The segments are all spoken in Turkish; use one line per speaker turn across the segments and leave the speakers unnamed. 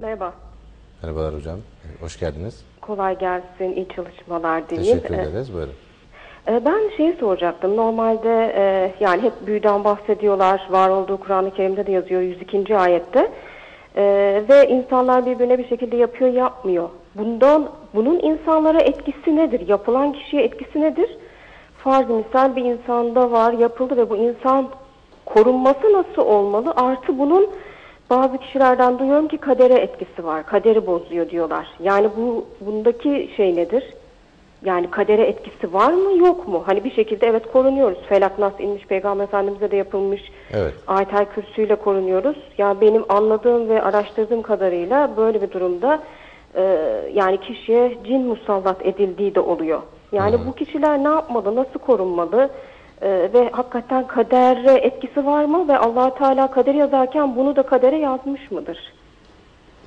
Merhaba.
Merhabalar hocam. Hoş geldiniz.
Kolay gelsin. iyi çalışmalar dileyim.
Teşekkür ederiz. Buyurun.
Ee, Ben şeyi soracaktım. Normalde e, yani hep büyüden bahsediyorlar. Var olduğu Kur'an-ı Kerim'de de yazıyor 102. ayette. Ee, ve insanlar birbirine bir şekilde yapıyor, yapmıyor. Bundan bunun insanlara etkisi nedir? Yapılan kişiye etkisi nedir? Farz misal bir insanda var, yapıldı ve bu insan korunması nasıl olmalı? Artı bunun bazı kişilerden duyuyorum ki kadere etkisi var. Kaderi bozuyor diyorlar. Yani bu bundaki şey nedir? Yani kadere etkisi var mı yok mu? Hani bir şekilde evet korunuyoruz. Felak nas inmiş peygamber efendimize de yapılmış.
Evet.
Ayetel kürsüyle korunuyoruz. Ya benim anladığım ve araştırdığım kadarıyla böyle bir durumda e, yani kişiye cin musallat edildiği de oluyor. Yani bu kişiler ne yapmalı, nasıl korunmalı E, ve hakikaten kadere etkisi var mı ve allah Teala kaderi yazarken bunu da kadere yazmış mıdır?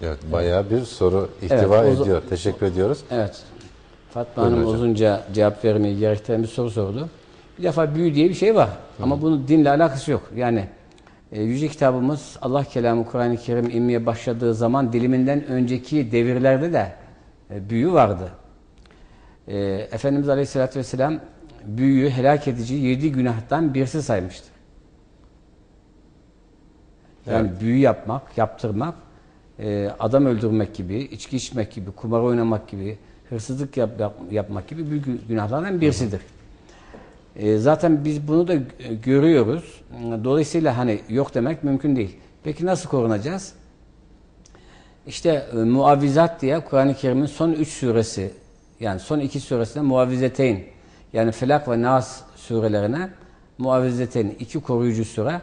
Evet, bayağı bir soru ihtiva
Evet,
ediyor. Teşekkür ediyoruz.
Evet. Fatma
Buyurun
Hanım
hocam.
uzunca cevap vermeyi gerektiren bir soru sordu. Bir defa büyü diye bir şey var. Ama bunun dinle alakası yok. Yani e, Yüce Kitabımız Allah kelamı Kur'an-ı Kerim inmeye başladığı zaman diliminden önceki devirlerde de e, büyü vardı. E, Efendimiz Aleyhisselatü Vesselam büyüyü helak edici yedi günahtan birisi saymıştır. Yani büyü yapmak, yaptırmak, e, adam öldürmek gibi, içki içmek gibi, kumar oynamak gibi, hırsızlık yap, yap- yapmak gibi büyük günahlardan birisidir. E, zaten biz bunu da görüyoruz. Dolayısıyla hani yok demek mümkün değil. Peki nasıl korunacağız? İşte e, muavvizat diye Kur'an-ı Kerim'in son üç suresi yani son iki suresine muavvizeteyn yani Felak ve Nas surelerine muavvizeteyn iki koruyucu sure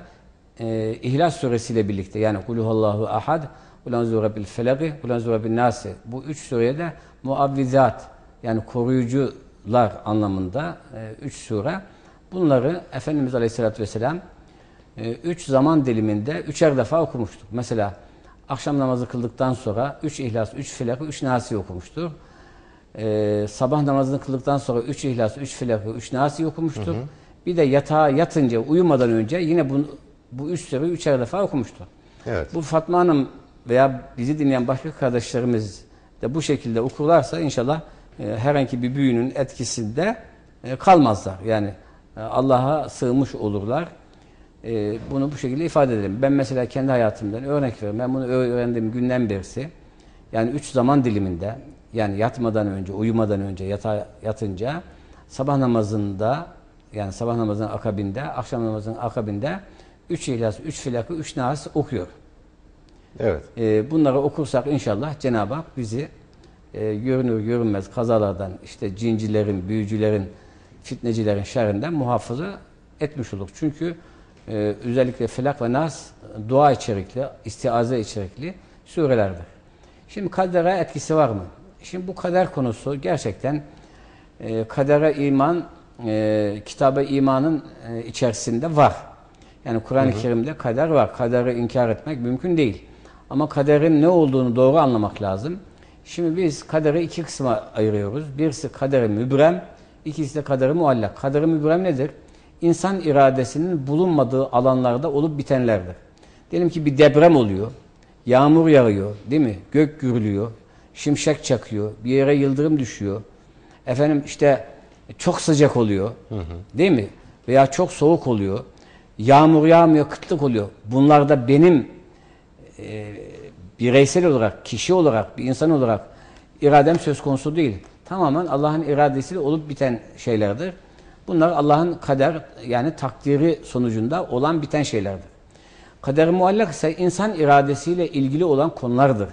e, İhlas suresiyle birlikte yani Kulhuvallahu ahad Ulanzu Rabbil Felaki Ulanzu Rabbil Nasi bu üç sureye de muavvizat yani koruyucular anlamında e, üç sure bunları Efendimiz Aleyhisselatü Vesselam e, üç zaman diliminde üçer defa okumuştur. Mesela akşam namazı kıldıktan sonra üç İhlas, üç Felak'ı, üç Nasi okumuştur. E, sabah namazını kıldıktan sonra üç İhlas, üç Felak'ı, üç Nasi okumuştur. Bir de yatağa yatınca, uyumadan önce yine bu, bu üç sureyi üçer defa okumuştur.
Evet.
Bu Fatma Hanım veya bizi dinleyen başka kardeşlerimiz de bu şekilde okurlarsa inşallah e, herhangi bir büyünün etkisinde e, kalmazlar. Yani e, Allah'a sığmış olurlar. Bunu bu şekilde ifade edelim. Ben mesela kendi hayatımdan örnek veriyorum. Ben bunu öğrendiğim günden berisi yani üç zaman diliminde yani yatmadan önce, uyumadan önce, yata, yatınca sabah namazında yani sabah namazının akabinde, akşam namazının akabinde üç ihlas, üç filakı, üç nas okuyor.
Evet.
E, bunları okursak inşallah Cenab-ı Hak bizi e, görünür görünmez kazalardan, işte cincilerin, büyücülerin, fitnecilerin şerrinden muhafaza etmiş olur. Çünkü e, özellikle Felak ve Nas dua içerikli, istiaze içerikli surelerdir. Şimdi kadere etkisi var mı? Şimdi bu kader konusu gerçekten e, kadere iman, e, kitaba imanın e, içerisinde var. Yani Kur'an-ı Kerim'de kader var. Kaderi inkar etmek mümkün değil. Ama kaderin ne olduğunu doğru anlamak lazım. Şimdi biz kaderi iki kısma ayırıyoruz. Birisi kaderi mübrem, ikisi de kaderi muallak. Kaderi mübrem nedir? İnsan iradesinin bulunmadığı alanlarda olup bitenlerdir. Diyelim ki bir deprem oluyor, yağmur yağıyor, değil mi? Gök gürülüyor, şimşek çakıyor, bir yere yıldırım düşüyor. Efendim işte çok sıcak oluyor, değil mi? Veya çok soğuk oluyor. Yağmur yağmıyor, kıtlık oluyor. Bunlar da benim e, bireysel olarak, kişi olarak, bir insan olarak iradem söz konusu değil. Tamamen Allah'ın iradesiyle olup biten şeylerdir. Bunlar Allah'ın kader yani takdiri sonucunda olan biten şeylerdir. Kader muallak ise insan iradesiyle ilgili olan konulardır.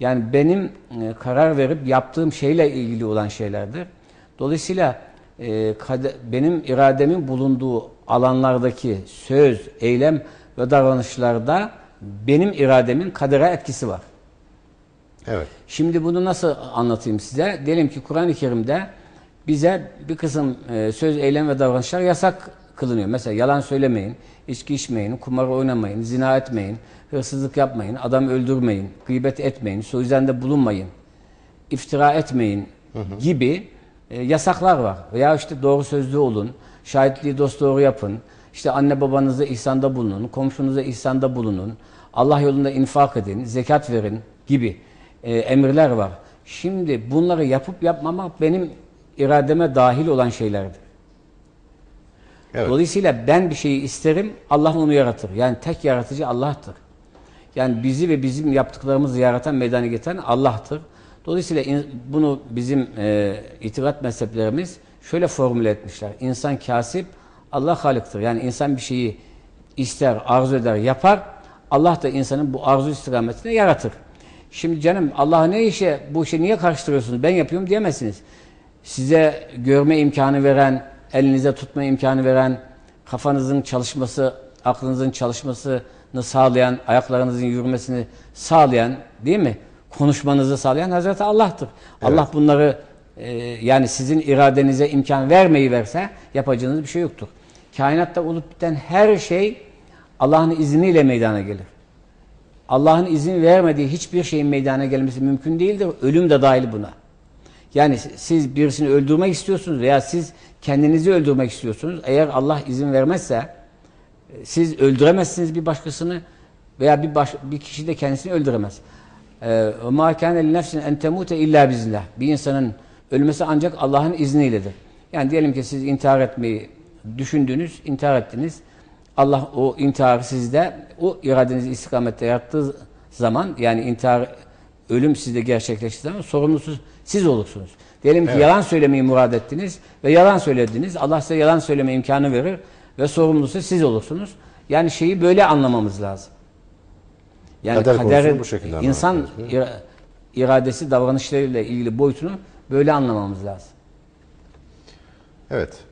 Yani benim e, karar verip yaptığım şeyle ilgili olan şeylerdir. Dolayısıyla e, benim irademin bulunduğu alanlardaki söz, eylem ve davranışlarda benim irademin kadere etkisi var.
Evet.
Şimdi bunu nasıl anlatayım size? Diyelim ki Kur'an-ı Kerim'de bize bir kısım e, söz, eylem ve davranışlar yasak kılınıyor. Mesela yalan söylemeyin, içki içmeyin, kumar oynamayın, zina etmeyin, hırsızlık yapmayın, adam öldürmeyin, gıybet etmeyin, suizende bulunmayın, iftira etmeyin gibi e, yasaklar var. Veya işte doğru sözlü olun, şahitliği dost doğru yapın, işte anne babanıza ihsanda bulunun, komşunuza ihsanda bulunun, Allah yolunda infak edin, zekat verin gibi e, emirler var. Şimdi bunları yapıp yapmamak benim irademe dahil olan şeylerdir.
Evet.
Dolayısıyla ben bir şeyi isterim, Allah onu yaratır. Yani tek yaratıcı Allah'tır. Yani bizi ve bizim yaptıklarımızı yaratan, meydana getiren Allah'tır. Dolayısıyla bunu bizim e, itikat mezheplerimiz şöyle formüle etmişler. İnsan kasip, Allah halıktır. Yani insan bir şeyi ister, arzu eder, yapar. Allah da insanın bu arzu istikametine yaratır. Şimdi canım Allah ne işe, bu işe niye karıştırıyorsunuz? Ben yapıyorum diyemezsiniz. Size görme imkanı veren, elinize tutma imkanı veren, kafanızın çalışması, aklınızın çalışmasını sağlayan, ayaklarınızın yürümesini sağlayan, değil mi? Konuşmanızı sağlayan Hazreti Allah'tır. Allah bunları e, yani sizin iradenize imkan vermeyi verse yapacağınız bir şey yoktur. Kainatta olup biten her şey Allah'ın izniyle meydana gelir. Allah'ın izin vermediği hiçbir şeyin meydana gelmesi mümkün değildir. Ölüm de dahil buna. Yani siz birisini öldürmek istiyorsunuz veya siz kendinizi öldürmek istiyorsunuz. Eğer Allah izin vermezse siz öldüremezsiniz bir başkasını veya bir baş, bir kişi de kendisini öldüremez. Kana li nefsin en temute illa bizillah. Bir insanın ölmesi ancak Allah'ın izniyledir. Yani diyelim ki siz intihar etmeyi düşündünüz, intihar ettiniz. Allah o intiharı sizde o iradenizi istikamette yarattığı zaman yani intihar ölüm sizde gerçekleştiği zaman sorumlusu siz olursunuz. Diyelim ki yalan söylemeyi murad ettiniz ve yalan söylediniz. Allah size yalan söyleme imkanı verir ve sorumlusu siz olursunuz. Yani şeyi böyle anlamamız lazım. Yani
Kader
kaderin
bu şekilde
insan iradesi davranışlarıyla ilgili boyutunu böyle anlamamız lazım.
Evet.